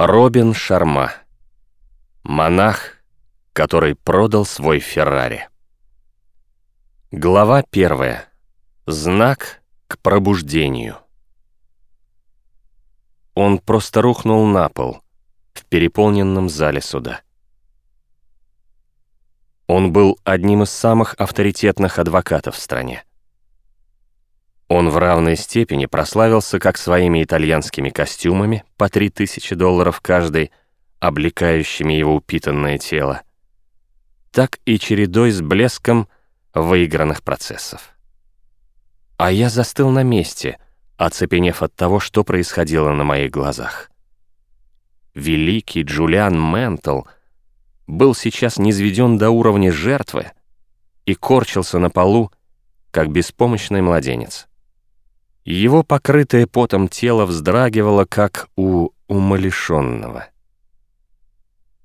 Робин Шарма. Монах, который продал свой Феррари. Глава первая. Знак к пробуждению. Он просто рухнул на пол в переполненном зале суда. Он был одним из самых авторитетных адвокатов в стране. Он в равной степени прославился как своими итальянскими костюмами по 3000 долларов каждый, облекающими его упитанное тело, так и чередой с блеском выигранных процессов. А я застыл на месте, оцепенев от того, что происходило на моих глазах. Великий Джулиан Ментл был сейчас низведен до уровня жертвы и корчился на полу, как беспомощный младенец. Его покрытое потом тело вздрагивало, как у умалишенного.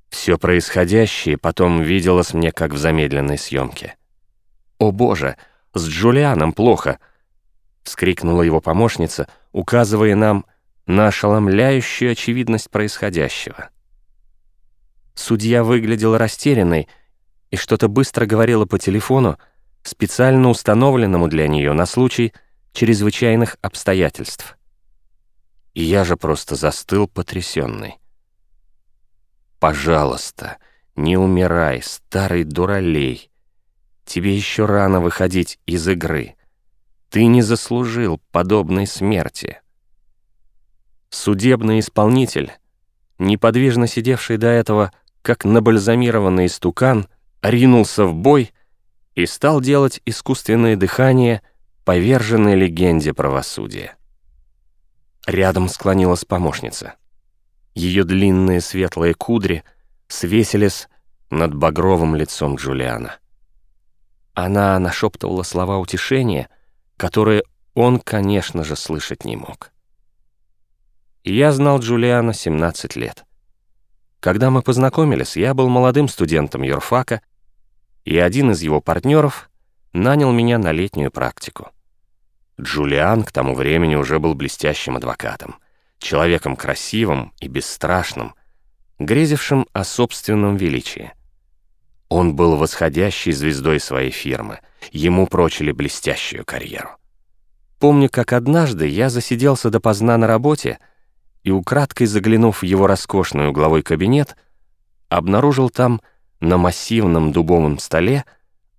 Все происходящее потом виделось мне, как в замедленной съемке. «О боже, с Джулианом плохо!» — вскрикнула его помощница, указывая нам на ошеломляющую очевидность происходящего. Судья выглядел растерянной и что-то быстро говорила по телефону, специально установленному для нее на случай, чрезвычайных обстоятельств. И я же просто застыл потрясенный. «Пожалуйста, не умирай, старый дуралей. Тебе еще рано выходить из игры. Ты не заслужил подобной смерти». Судебный исполнитель, неподвижно сидевший до этого, как набальзамированный стукан, ринулся в бой и стал делать искусственное дыхание — поверженной легенде правосудия. Рядом склонилась помощница. Ее длинные светлые кудри свесились над багровым лицом Джулиана. Она нашептывала слова утешения, которые он, конечно же, слышать не мог. Я знал Джулиана 17 лет. Когда мы познакомились, я был молодым студентом юрфака, и один из его партнеров нанял меня на летнюю практику. Джулиан к тому времени уже был блестящим адвокатом, человеком красивым и бесстрашным, грезившим о собственном величии. Он был восходящей звездой своей фирмы, ему прочили блестящую карьеру. Помню, как однажды я засиделся допоздна на работе и, украдкой заглянув в его роскошный угловой кабинет, обнаружил там на массивном дубовом столе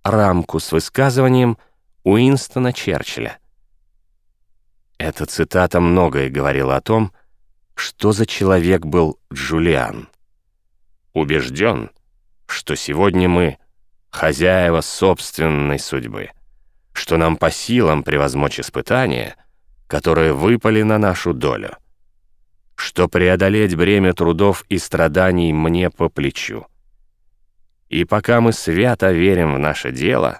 рамку с высказыванием Уинстона Черчилля. Эта цитата многое говорила о том, что за человек был Джулиан. Убежден, что сегодня мы хозяева собственной судьбы, что нам по силам превозмочь испытания, которые выпали на нашу долю, что преодолеть бремя трудов и страданий мне по плечу. И пока мы свято верим в наше дело,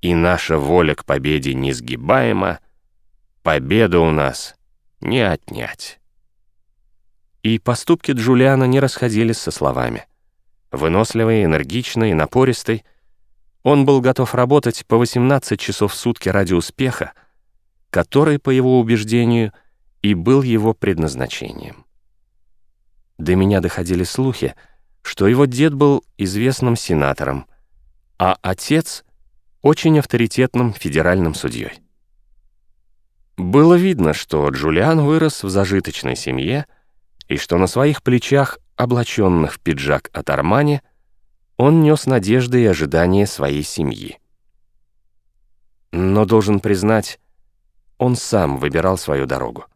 и наша воля к победе несгибаема, Победу у нас не отнять. И поступки Джулиана не расходились со словами. Выносливый, энергичный, напористый, он был готов работать по 18 часов в сутки ради успеха, который, по его убеждению, и был его предназначением. До меня доходили слухи, что его дед был известным сенатором, а отец — очень авторитетным федеральным судьей. Было видно, что Джулиан вырос в зажиточной семье и что на своих плечах, облаченных в пиджак от Армани, он нес надежды и ожидания своей семьи. Но, должен признать, он сам выбирал свою дорогу.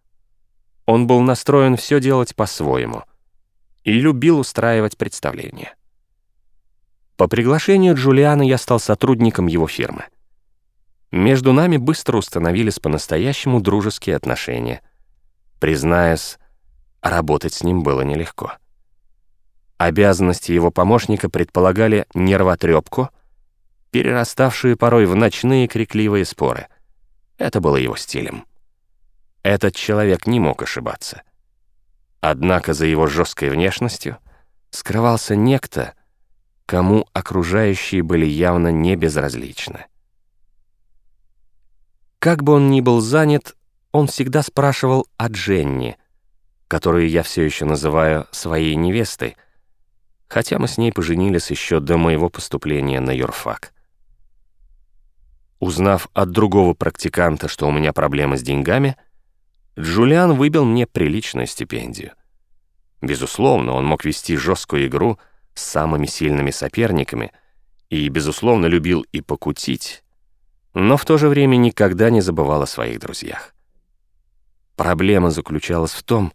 Он был настроен все делать по-своему и любил устраивать представления. По приглашению Джулиана я стал сотрудником его фирмы — между нами быстро установились по-настоящему дружеские отношения. Признаясь, работать с ним было нелегко. Обязанности его помощника предполагали нервотрепку, перераставшие порой в ночные крикливые споры. Это было его стилем. Этот человек не мог ошибаться. Однако за его жесткой внешностью скрывался некто, кому окружающие были явно не безразличны. Как бы он ни был занят, он всегда спрашивал о Дженни, которую я все еще называю своей невестой, хотя мы с ней поженились еще до моего поступления на юрфак. Узнав от другого практиканта, что у меня проблемы с деньгами, Джулиан выбил мне приличную стипендию. Безусловно, он мог вести жесткую игру с самыми сильными соперниками и, безусловно, любил и покутить, но в то же время никогда не забывал о своих друзьях. Проблема заключалась в том,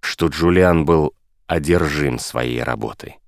что Джулиан был одержим своей работой.